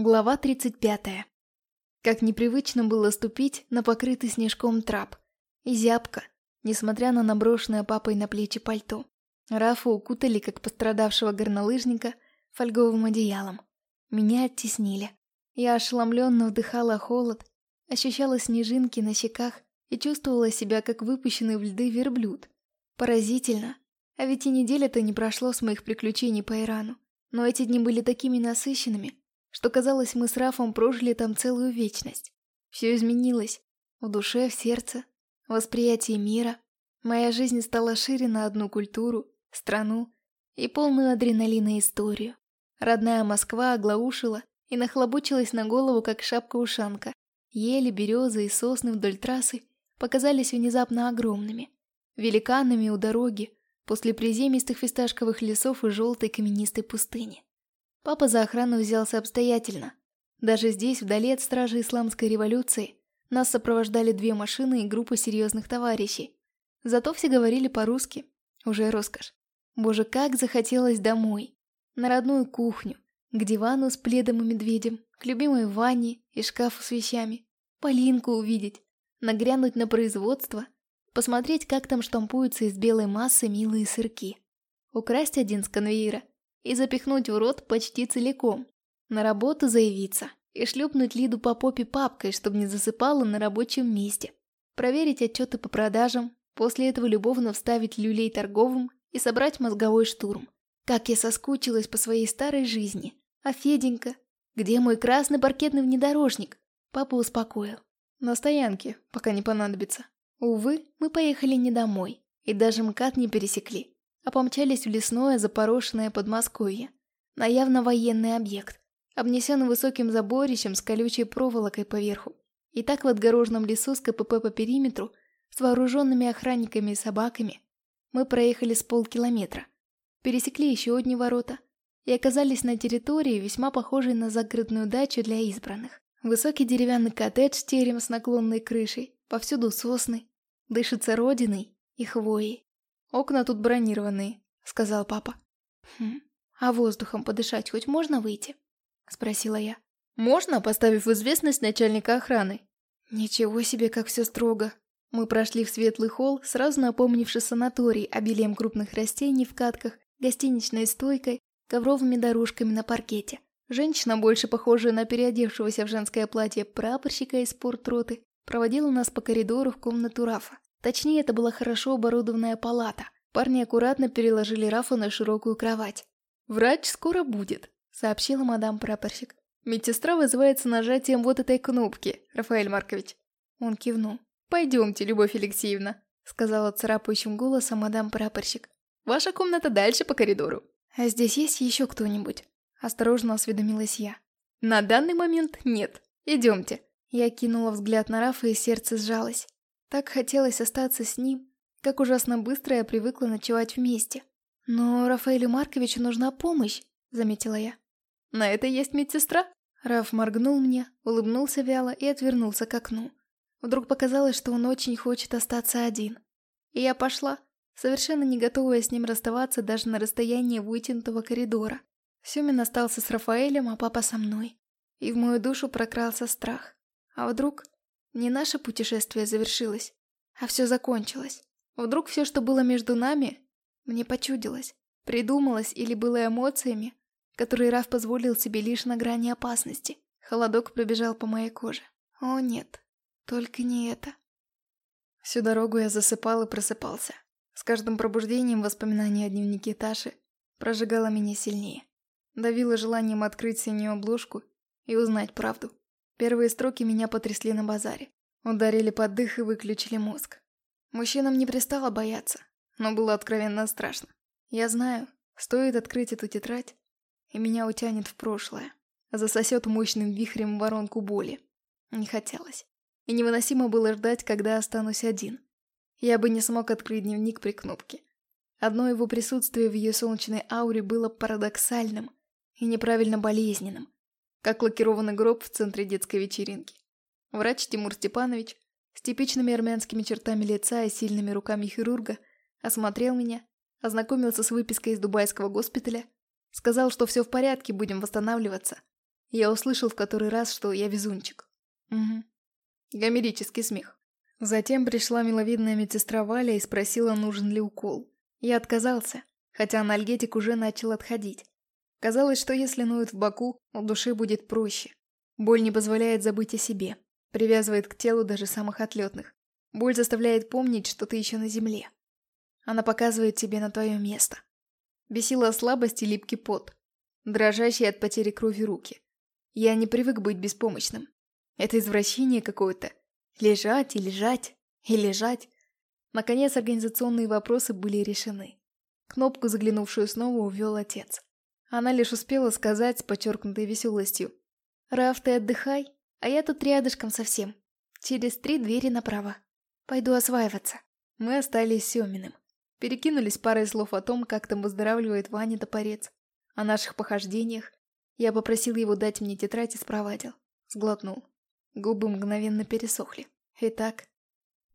Глава 35. Как непривычно было ступить на покрытый снежком трап. И зябко, несмотря на наброшенное папой на плечи пальто. Рафа укутали, как пострадавшего горнолыжника, фольговым одеялом. Меня оттеснили. Я ошеломленно вдыхала холод, ощущала снежинки на щеках и чувствовала себя, как выпущенный в льды верблюд. Поразительно. А ведь и неделя-то не прошло с моих приключений по Ирану. Но эти дни были такими насыщенными, что казалось, мы с Рафом прожили там целую вечность. Все изменилось. В душе, в сердце, в восприятии мира. Моя жизнь стала шире на одну культуру, страну и полную адреналина историю. Родная Москва оглаушила и нахлобучилась на голову, как шапка-ушанка. Ели, березы и сосны вдоль трассы показались внезапно огромными. Великанами у дороги, после приземистых фисташковых лесов и желтой каменистой пустыни. Папа за охрану взялся обстоятельно. Даже здесь, вдали от стражи исламской революции, нас сопровождали две машины и группа серьезных товарищей. Зато все говорили по-русски. Уже роскошь. Боже, как захотелось домой. На родную кухню, к дивану с пледом и медведем, к любимой ванне и шкафу с вещами. Полинку увидеть, нагрянуть на производство, посмотреть, как там штампуются из белой массы милые сырки. Украсть один с конвейера и запихнуть в рот почти целиком. На работу заявиться и шлепнуть Лиду по попе папкой, чтобы не засыпала на рабочем месте. Проверить отчеты по продажам, после этого любовно вставить люлей торговым и собрать мозговой штурм. Как я соскучилась по своей старой жизни. А Феденька? Где мой красный паркетный внедорожник? Папа успокоил. На стоянке, пока не понадобится. Увы, мы поехали не домой. И даже МКАД не пересекли а помчались в лесное запорошенное Подмосковье, на явно военный объект, обнесенный высоким заборищем с колючей проволокой поверху. И так в отгороженном лесу с КПП по периметру, с вооруженными охранниками и собаками, мы проехали с полкилометра, пересекли еще одни ворота и оказались на территории, весьма похожей на загородную дачу для избранных. Высокий деревянный коттедж терем с наклонной крышей, повсюду сосны, дышится родиной и хвоей. «Окна тут бронированные», — сказал папа. «Хм, а воздухом подышать хоть можно выйти?» — спросила я. «Можно, поставив в известность начальника охраны». «Ничего себе, как все строго». Мы прошли в светлый холл, сразу напомнивший санаторий обилием крупных растений в катках, гостиничной стойкой, ковровыми дорожками на паркете. Женщина, больше похожая на переодевшегося в женское платье прапорщика из спортроты, проводила нас по коридору в комнату Рафа. Точнее, это была хорошо оборудованная палата. Парни аккуратно переложили Рафа на широкую кровать. «Врач скоро будет», — сообщила мадам прапорщик. «Медсестра вызывается нажатием вот этой кнопки, Рафаэль Маркович». Он кивнул. «Пойдемте, Любовь Алексеевна», — сказала царапающим голосом мадам прапорщик. «Ваша комната дальше по коридору». «А здесь есть еще кто-нибудь?» — осторожно осведомилась я. «На данный момент нет. Идемте». Я кинула взгляд на Рафа и сердце сжалось. Так хотелось остаться с ним, как ужасно быстро я привыкла ночевать вместе. «Но Рафаэлю Марковичу нужна помощь», — заметила я. «На это есть медсестра?» Раф моргнул мне, улыбнулся вяло и отвернулся к окну. Вдруг показалось, что он очень хочет остаться один. И я пошла, совершенно не готовая с ним расставаться даже на расстоянии вытянутого коридора. Сюмин остался с Рафаэлем, а папа со мной. И в мою душу прокрался страх. А вдруг не наше путешествие завершилось, а все закончилось. Вдруг все, что было между нами, мне почудилось, придумалось или было эмоциями, которые Раф позволил себе лишь на грани опасности. Холодок пробежал по моей коже. О нет, только не это. Всю дорогу я засыпал и просыпался. С каждым пробуждением воспоминания о дневнике Таши прожигало меня сильнее. Давило желанием открыть синюю обложку и узнать правду. Первые строки меня потрясли на базаре. Ударили под дых и выключили мозг. Мужчинам не пристало бояться, но было откровенно страшно. Я знаю, стоит открыть эту тетрадь, и меня утянет в прошлое. Засосет мощным вихрем воронку боли. Не хотелось. И невыносимо было ждать, когда останусь один. Я бы не смог открыть дневник при кнопке. Одно его присутствие в ее солнечной ауре было парадоксальным и неправильно болезненным как лакированный гроб в центре детской вечеринки. Врач Тимур Степанович с типичными армянскими чертами лица и сильными руками хирурга осмотрел меня, ознакомился с выпиской из дубайского госпиталя, сказал, что все в порядке, будем восстанавливаться. Я услышал в который раз, что я везунчик. Угу. Гомерический смех. Затем пришла миловидная медсестра Валя и спросила, нужен ли укол. Я отказался, хотя анальгетик уже начал отходить. Казалось, что если ноет в боку, у души будет проще. Боль не позволяет забыть о себе, привязывает к телу даже самых отлетных. Боль заставляет помнить, что ты еще на земле. Она показывает тебе на твое место. Бесила слабость и липкий пот, дрожащие от потери крови руки. Я не привык быть беспомощным. Это извращение какое-то. Лежать и лежать, и лежать. Наконец организационные вопросы были решены. Кнопку, заглянувшую снова, увел отец. Она лишь успела сказать с подчеркнутой веселостью. «Раф, ты отдыхай, а я тут рядышком совсем. Через три двери направо. Пойду осваиваться». Мы остались с Семиным. Перекинулись парой слов о том, как там выздоравливает Ваня Топорец. О наших похождениях. Я попросил его дать мне тетрадь и спровадил. Сглотнул. Губы мгновенно пересохли. Итак.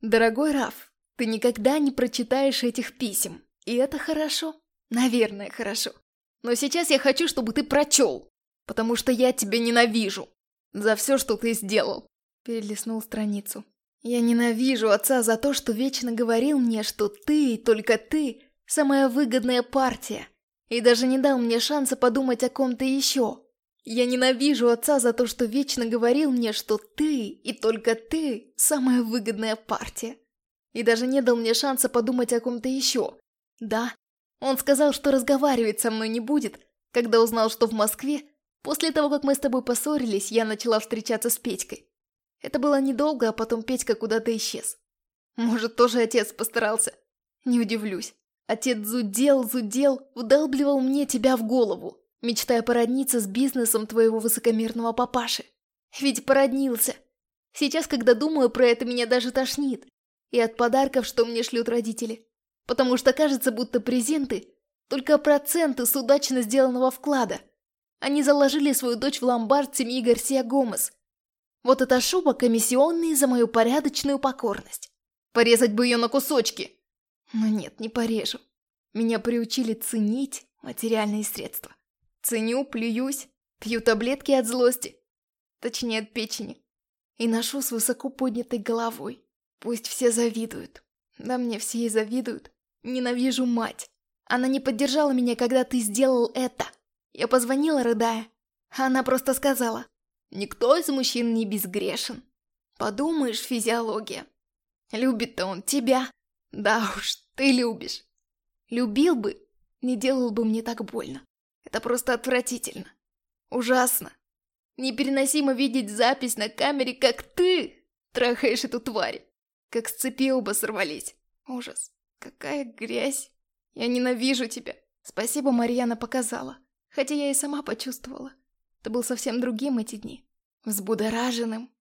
«Дорогой Раф, ты никогда не прочитаешь этих писем. И это хорошо. Наверное, хорошо. Но сейчас я хочу, чтобы ты прочел, потому что я тебя ненавижу за все, что ты сделал. Перелистнул страницу. Я ненавижу отца за то, что вечно говорил мне, что ты, только ты, самая выгодная партия. И даже не дал мне шанса подумать о ком-то еще. Я ненавижу отца за то, что вечно говорил мне, что ты, и только ты, самая выгодная партия. И даже не дал мне шанса подумать о ком-то еще. Да, он сказал, что разговаривать со мной не будет, когда узнал, что в Москве, после того, как мы с тобой поссорились, я начала встречаться с Петькой. Это было недолго, а потом Петька куда-то исчез. Может, тоже отец постарался. Не удивлюсь. Отец зудел, зудел, вдалбливал мне тебя в голову, мечтая породниться с бизнесом твоего высокомерного папаши. Ведь породнился. Сейчас, когда думаю про это, меня даже тошнит. И от подарков, что мне шлют родители. Потому что кажется, будто презенты – только проценты с удачно сделанного вклада. Они заложили свою дочь в ломбард семьи Гарсия Гомес. Вот эта шуба комиссионные за мою порядочную покорность. Порезать бы ее на кусочки. Но нет, не порежу. Меня приучили ценить материальные средства. Ценю, плююсь, пью таблетки от злости. Точнее, от печени. И ношу с высоко поднятой головой. Пусть все завидуют. Да мне все и завидуют. Ненавижу мать. Она не поддержала меня, когда ты сделал это. Я позвонила, рыдая. Она просто сказала. Никто из мужчин не безгрешен. Подумаешь, физиология. Любит-то он тебя. Да уж, ты любишь. Любил бы, не делал бы мне так больно. Это просто отвратительно. Ужасно. Непереносимо видеть запись на камере, как ты трахаешь эту тварь. Как с цепи оба сорвались. Ужас. Какая грязь. Я ненавижу тебя. Спасибо, Марьяна показала. Хотя я и сама почувствовала. Ты был совсем другим эти дни. Взбудораженным.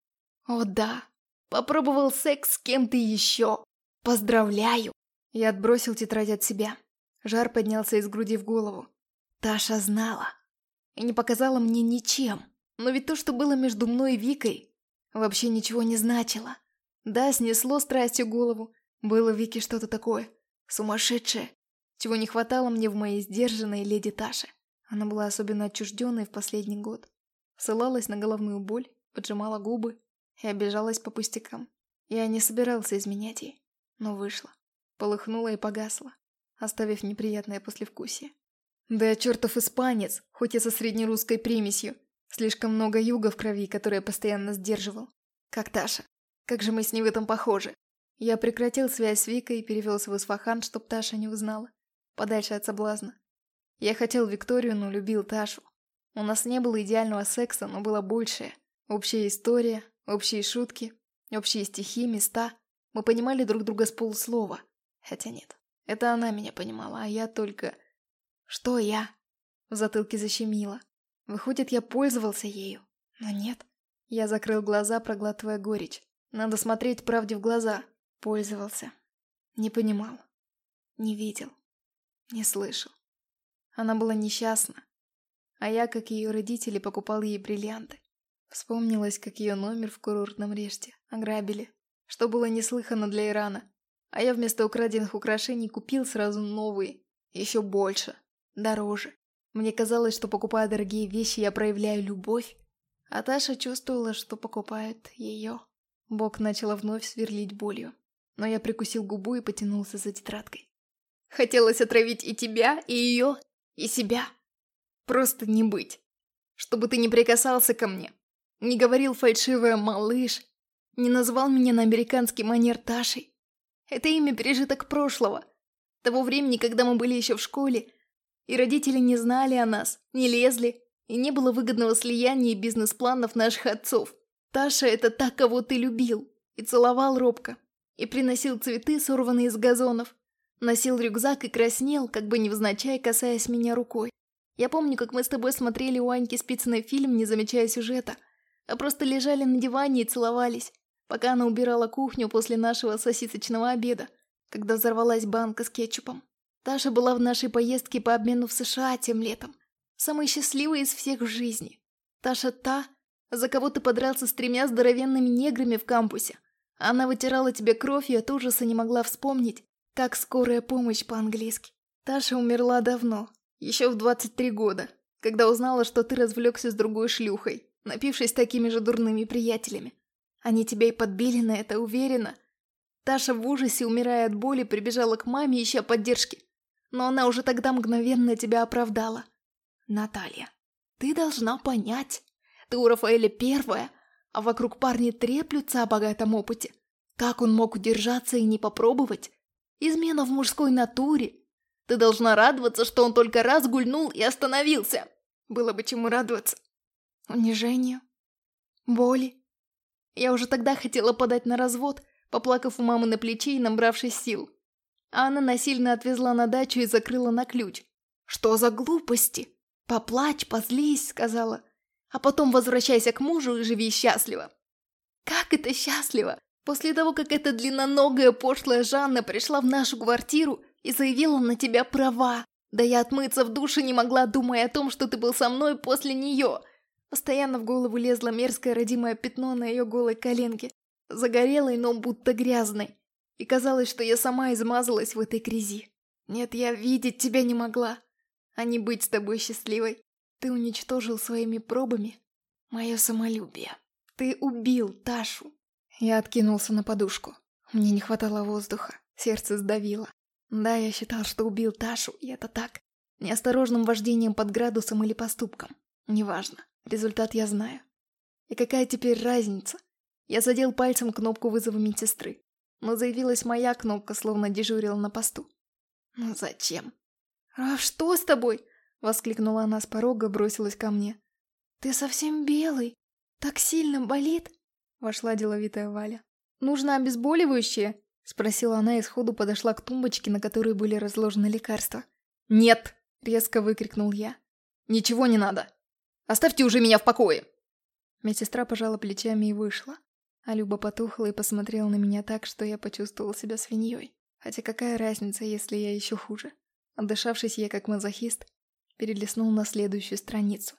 О да. Попробовал секс с кем-то еще. Поздравляю. Я отбросил тетрадь от себя. Жар поднялся из груди в голову. Таша знала. И не показала мне ничем. Но ведь то, что было между мной и Викой, вообще ничего не значило. Да, снесло страстью голову, было в Вике что-то такое. Сумасшедшее. Чего не хватало мне в моей сдержанной леди Таше. Она была особенно отчужденной в последний год. Ссылалась на головную боль, поджимала губы и обижалась по пустякам. Я не собирался изменять ей, но вышло. Полыхнула и погасла, оставив неприятное послевкусие. Да я чертов испанец, хоть и со среднерусской примесью. Слишком много юга в крови, которое постоянно сдерживал. Как Таша. Как же мы с ней в этом похожи. Я прекратил связь с Викой и перевелся в Исфахан, чтоб Таша не узнала. Подальше от соблазна. Я хотел Викторию, но любил Ташу. У нас не было идеального секса, но было большее. Общая история, общие шутки, общие стихи, места. Мы понимали друг друга с полуслова. Хотя нет, это она меня понимала, а я только... Что я? В затылке защемило. Выходит, я пользовался ею. Но нет. Я закрыл глаза, проглатывая горечь. Надо смотреть правде в глаза. Пользовался. Не понимал. Не видел. Не слышал. Она была несчастна. А я, как ее родители, покупал ей бриллианты. Вспомнилось, как ее номер в курортном реште ограбили. Что было неслыханно для Ирана. А я вместо украденных украшений купил сразу новые. Еще больше. Дороже. Мне казалось, что покупая дорогие вещи, я проявляю любовь. А Таша чувствовала, что покупает ее. Бог начала вновь сверлить болью. Но я прикусил губу и потянулся за тетрадкой. Хотелось отравить и тебя, и ее, и себя. Просто не быть. Чтобы ты не прикасался ко мне. Не говорил фальшивое «малыш». Не назвал меня на американский манер Ташей. Это имя пережиток прошлого. Того времени, когда мы были еще в школе, и родители не знали о нас, не лезли, и не было выгодного слияния и бизнес-планов наших отцов. Таша — это та, кого ты любил, и целовал робко, и приносил цветы, сорванные из газонов, носил рюкзак и краснел, как бы невзначай касаясь меня рукой. Я помню, как мы с тобой смотрели у Аньки Спицыной фильм, не замечая сюжета, а просто лежали на диване и целовались, пока она убирала кухню после нашего сосисочного обеда, когда взорвалась банка с кетчупом. Таша была в нашей поездке по обмену в США тем летом. Самая счастливая из всех в жизни. Таша та, за кого ты подрался с тремя здоровенными неграми в кампусе. Она вытирала тебе кровь и от ужаса не могла вспомнить, как скорая помощь по-английски. Таша умерла давно, еще в 23 года, когда узнала, что ты развлекся с другой шлюхой, напившись такими же дурными приятелями. Они тебя и подбили на это, уверена. Таша в ужасе, умирая от боли, прибежала к маме, ища поддержки но она уже тогда мгновенно тебя оправдала. Наталья, ты должна понять, ты у Рафаэля первая, а вокруг парни треплются о богатом опыте. Как он мог удержаться и не попробовать? Измена в мужской натуре. Ты должна радоваться, что он только раз гульнул и остановился. Было бы чему радоваться. Унижению. Боли. Я уже тогда хотела подать на развод, поплакав у мамы на плече и набравшись сил. А она насильно отвезла на дачу и закрыла на ключ. «Что за глупости? Поплачь, позлись», — сказала. «А потом возвращайся к мужу и живи счастливо». «Как это счастливо?» После того, как эта длинноногая пошлая Жанна пришла в нашу квартиру и заявила на тебя права. Да я отмыться в душе не могла, думая о том, что ты был со мной после нее. Постоянно в голову лезло мерзкое родимое пятно на ее голой коленке. Загорелой, но будто грязной. И казалось, что я сама измазалась в этой грязи. Нет, я видеть тебя не могла, а не быть с тобой счастливой. Ты уничтожил своими пробами мое самолюбие. Ты убил Ташу. Я откинулся на подушку. Мне не хватало воздуха, сердце сдавило. Да, я считал, что убил Ташу, и это так. Неосторожным вождением под градусом или поступком. Неважно. Результат я знаю. И какая теперь разница? Я задел пальцем кнопку вызова медсестры но заявилась моя кнопка, словно дежурила на посту. «Ну зачем?» «А что с тобой?» — воскликнула она с порога, бросилась ко мне. «Ты совсем белый. Так сильно болит?» — вошла деловитая Валя. «Нужно обезболивающее?» — спросила она и сходу подошла к тумбочке, на которой были разложены лекарства. «Нет!» — резко выкрикнул я. «Ничего не надо! Оставьте уже меня в покое!» Медсестра пожала плечами и вышла. А Люба потухла и посмотрела на меня так, что я почувствовал себя свиньей. Хотя какая разница, если я еще хуже? Отдышавшись, я как мазохист, перелистнул на следующую страницу.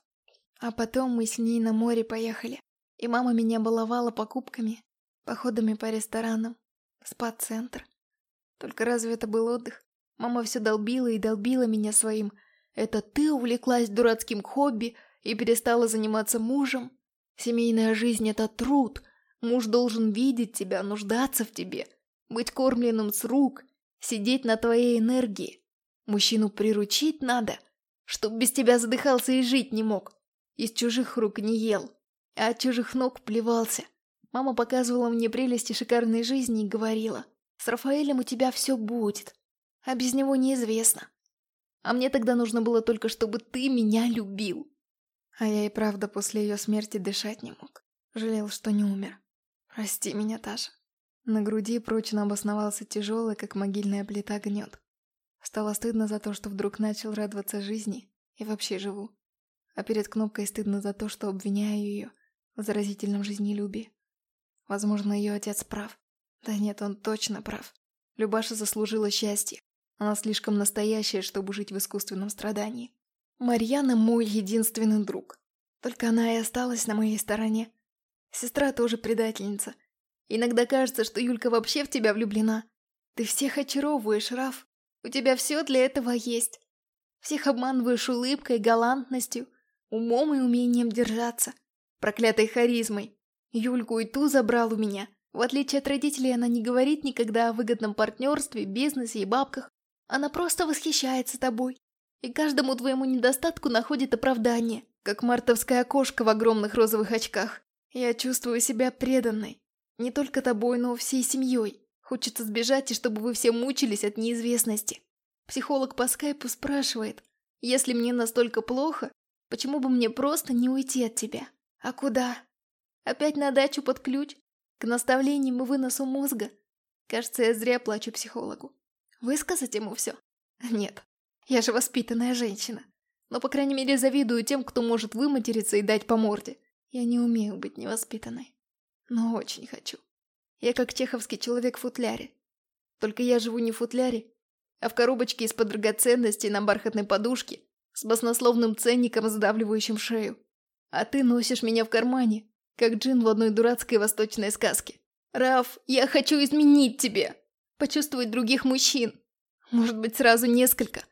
А потом мы с ней на море поехали. И мама меня баловала покупками, походами по ресторанам, спа-центр. Только разве это был отдых? Мама все долбила и долбила меня своим. Это ты увлеклась дурацким хобби и перестала заниматься мужем? Семейная жизнь — это труд, Муж должен видеть тебя, нуждаться в тебе, быть кормленным с рук, сидеть на твоей энергии. Мужчину приручить надо, чтоб без тебя задыхался и жить не мог. Из чужих рук не ел, а от чужих ног плевался. Мама показывала мне прелести шикарной жизни и говорила, «С Рафаэлем у тебя все будет, а без него неизвестно. А мне тогда нужно было только, чтобы ты меня любил». А я и правда после ее смерти дышать не мог. Жалел, что не умер. «Прости меня, Таша». На груди прочно обосновался тяжелый, как могильная плита, гнет. Стало стыдно за то, что вдруг начал радоваться жизни и вообще живу. А перед кнопкой стыдно за то, что обвиняю ее в заразительном жизнелюбии. Возможно, ее отец прав. Да нет, он точно прав. Любаша заслужила счастье. Она слишком настоящая, чтобы жить в искусственном страдании. Марьяна мой единственный друг. Только она и осталась на моей стороне. Сестра тоже предательница. Иногда кажется, что Юлька вообще в тебя влюблена. Ты всех очаровываешь, Раф. У тебя все для этого есть. Всех обманываешь улыбкой, галантностью, умом и умением держаться. Проклятой харизмой. Юльку и ту забрал у меня. В отличие от родителей, она не говорит никогда о выгодном партнерстве, бизнесе и бабках. Она просто восхищается тобой. И каждому твоему недостатку находит оправдание, как мартовская кошка в огромных розовых очках. Я чувствую себя преданной. Не только тобой, но всей семьей. Хочется сбежать, и чтобы вы все мучились от неизвестности. Психолог по скайпу спрашивает, если мне настолько плохо, почему бы мне просто не уйти от тебя? А куда? Опять на дачу под ключ? К наставлениям и выносу мозга? Кажется, я зря плачу психологу. Высказать ему все? Нет, я же воспитанная женщина. Но, по крайней мере, завидую тем, кто может выматериться и дать по морде. Я не умею быть невоспитанной. Но очень хочу. Я как чеховский человек в футляре. Только я живу не в футляре, а в коробочке из-под драгоценностей на бархатной подушке с баснословным ценником, сдавливающим шею. А ты носишь меня в кармане, как джин в одной дурацкой восточной сказке. Раф, я хочу изменить тебе. Почувствовать других мужчин. Может быть, сразу несколько.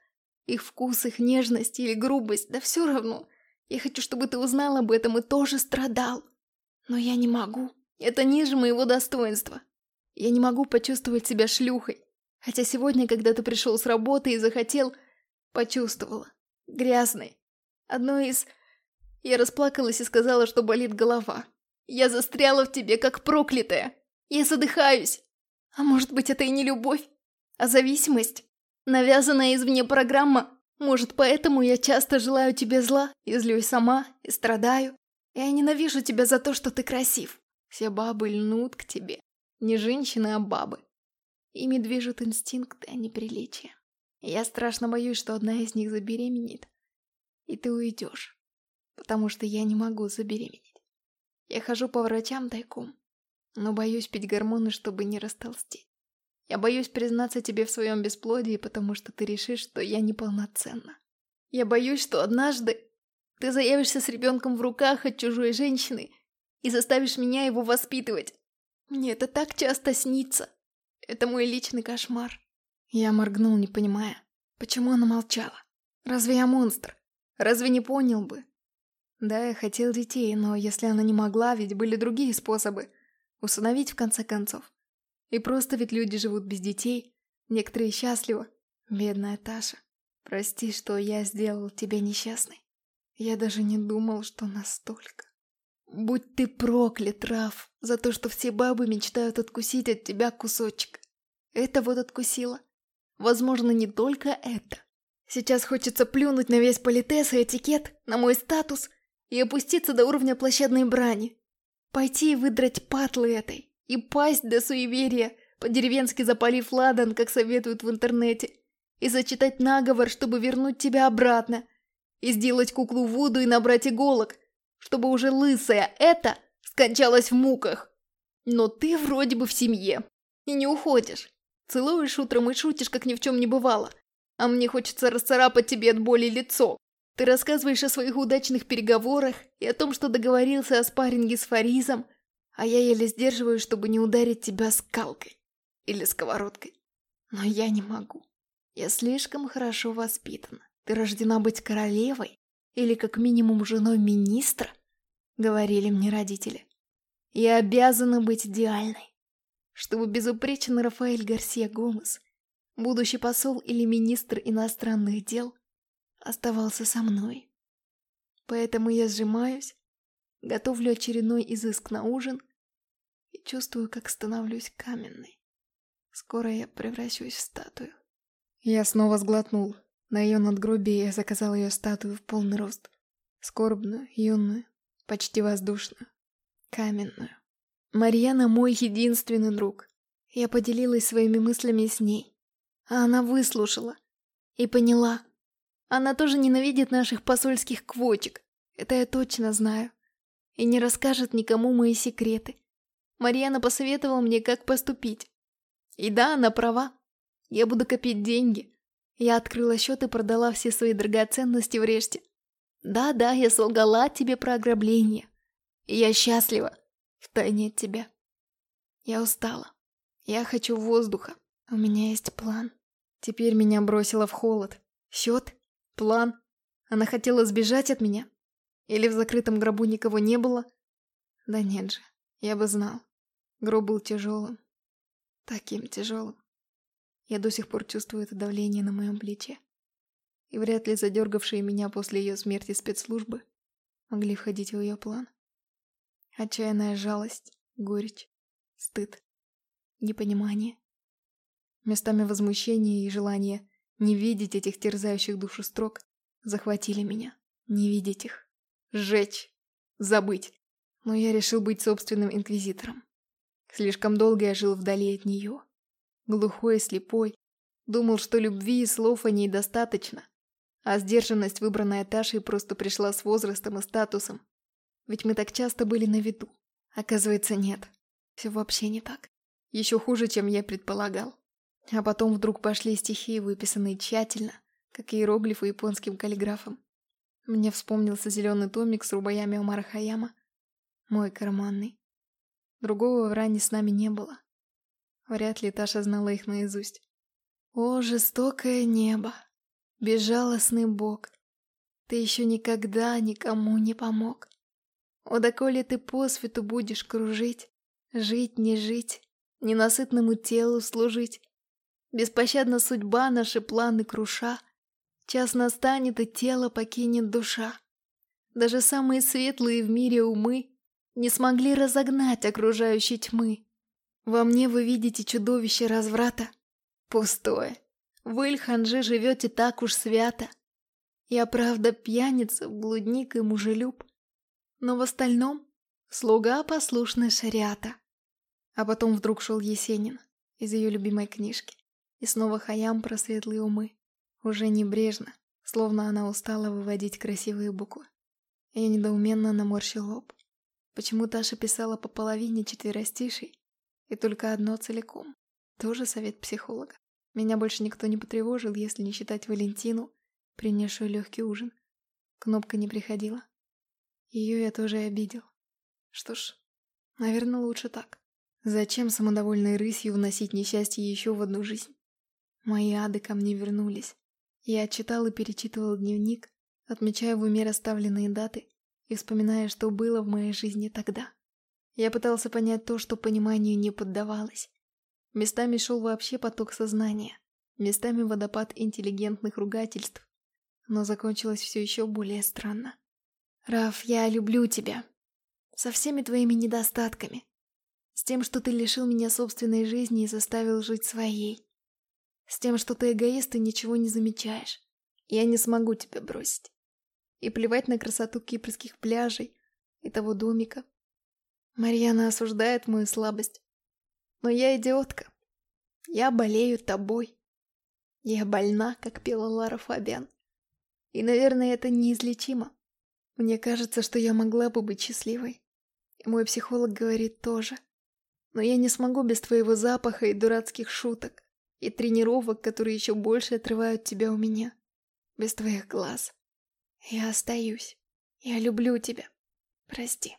Их вкус, их нежность или грубость, да все равно. Я хочу, чтобы ты узнал об этом и тоже страдал. Но я не могу. Это ниже моего достоинства. Я не могу почувствовать себя шлюхой. Хотя сегодня, когда ты пришел с работы и захотел, почувствовала. Грязной. Одно из... Я расплакалась и сказала, что болит голова. Я застряла в тебе, как проклятая. Я задыхаюсь. А может быть, это и не любовь, а зависимость? Навязанная извне программа. Может, поэтому я часто желаю тебе зла, и злюсь сама, и страдаю. Я ненавижу тебя за то, что ты красив. Все бабы льнут к тебе. Не женщины, а бабы. Ими движут инстинкты, а не приличия. Я страшно боюсь, что одна из них забеременеет. И ты уйдешь. Потому что я не могу забеременеть. Я хожу по врачам тайком. Но боюсь пить гормоны, чтобы не растолстеть. Я боюсь признаться тебе в своем бесплодии, потому что ты решишь, что я неполноценна. Я боюсь, что однажды ты заявишься с ребенком в руках от чужой женщины и заставишь меня его воспитывать. Мне это так часто снится. Это мой личный кошмар. Я моргнул, не понимая, почему она молчала. Разве я монстр? Разве не понял бы? Да, я хотел детей, но если она не могла, ведь были другие способы. Усыновить в конце концов. И просто ведь люди живут без детей. Некоторые счастливы. Бедная Таша. Прости, что я сделал тебя несчастной. Я даже не думал, что настолько. Будь ты проклят, Раф, за то, что все бабы мечтают откусить от тебя кусочек. Это вот откусила. Возможно, не только это. Сейчас хочется плюнуть на весь политес и этикет, на мой статус и опуститься до уровня площадной брани. Пойти и выдрать патлы этой. И пасть до суеверия, по-деревенски запалив ладан, как советуют в интернете. И зачитать наговор, чтобы вернуть тебя обратно. И сделать куклу Вуду и набрать иголок, чтобы уже лысая эта скончалась в муках. Но ты вроде бы в семье. И не уходишь. Целуешь утром и шутишь, как ни в чем не бывало. А мне хочется расцарапать тебе от боли лицо. Ты рассказываешь о своих удачных переговорах и о том, что договорился о спарринге с Фаризом, а я еле сдерживаюсь, чтобы не ударить тебя скалкой или сковородкой. Но я не могу. Я слишком хорошо воспитана. Ты рождена быть королевой, или как минимум женой министра, говорили мне родители. Я обязана быть идеальной, чтобы безупречный Рафаэль Гарсия Гомес, будущий посол или министр иностранных дел, оставался со мной. Поэтому я сжимаюсь, готовлю очередной изыск на ужин и чувствую, как становлюсь каменной. Скоро я превращусь в статую. Я снова сглотнул. На ее надгробии я заказал ее статую в полный рост. Скорбную, юную, почти воздушную, каменную. Марьяна мой единственный друг. Я поделилась своими мыслями с ней. А она выслушала. И поняла. Она тоже ненавидит наших посольских квочек. Это я точно знаю. И не расскажет никому мои секреты. Марьяна посоветовала мне, как поступить. И да, она права. Я буду копить деньги, я открыла счет и продала все свои драгоценности в Реште. Да-да, я солгала тебе про ограбление. Я счастлива. Втайне от тебя. Я устала. Я хочу воздуха. У меня есть план. Теперь меня бросило в холод. Счет? План? Она хотела сбежать от меня? Или в закрытом гробу никого не было? Да нет же, я бы знал. Гроб был тяжелым. Таким тяжелым. Я до сих пор чувствую это давление на моем плече. И вряд ли задергавшие меня после ее смерти спецслужбы могли входить в ее план. Отчаянная жалость, горечь, стыд, непонимание. Местами возмущение и желание не видеть этих терзающих душу строк захватили меня. Не видеть их. Сжечь. Забыть. Но я решил быть собственным инквизитором. Слишком долго я жил вдали от нее. Глухой и слепой. Думал, что любви и слов о ней достаточно. А сдержанность, выбранная Ташей, просто пришла с возрастом и статусом. Ведь мы так часто были на виду. Оказывается, нет. Все вообще не так. Еще хуже, чем я предполагал. А потом вдруг пошли стихи, выписанные тщательно, как иероглифы японским каллиграфом. Мне вспомнился зеленый томик с рубаями Омара Хаяма. Мой карманный. Другого в ране с нами не было. Вряд ли Таша знала их наизусть. О, жестокое небо! Безжалостный бог! Ты еще никогда никому не помог. О, доколе ты по свету будешь кружить, Жить, не жить, ненасытному телу служить. Беспощадна судьба наши планы круша, Час настанет, и тело покинет душа. Даже самые светлые в мире умы Не смогли разогнать окружающей тьмы. Во мне вы видите чудовище разврата? Пустое. Вы, Ильханжи, живете так уж свято. Я, правда, пьяница, блудник и мужелюб. Но в остальном слуга послушный шариата. А потом вдруг шел Есенин из ее любимой книжки. И снова Хаям про светлые умы. Уже небрежно, словно она устала выводить красивые буквы. Я недоуменно наморщил лоб. Почему Таша писала по половине четверостишей и только одно целиком? Тоже совет психолога. Меня больше никто не потревожил, если не считать Валентину, принесшую легкий ужин. Кнопка не приходила. Ее я тоже обидел. Что ж, наверное, лучше так. Зачем самодовольной рысью вносить несчастье еще в одну жизнь? Мои ады ко мне вернулись. Я читал и перечитывал дневник, отмечая в уме расставленные даты и вспоминая, что было в моей жизни тогда. Я пытался понять то, что пониманию не поддавалось. Местами шел вообще поток сознания, местами водопад интеллигентных ругательств. Но закончилось все еще более странно. «Раф, я люблю тебя. Со всеми твоими недостатками. С тем, что ты лишил меня собственной жизни и заставил жить своей. С тем, что ты эгоист и ничего не замечаешь. Я не смогу тебя бросить. И плевать на красоту кипрских пляжей и того домика. Марьяна осуждает мою слабость. Но я идиотка. Я болею тобой. Я больна, как пела Лара Фабиан. И, наверное, это неизлечимо. Мне кажется, что я могла бы быть счастливой. И мой психолог говорит тоже. Но я не смогу без твоего запаха и дурацких шуток, и тренировок, которые еще больше отрывают тебя у меня. Без твоих глаз. Я остаюсь. Я люблю тебя. Прости.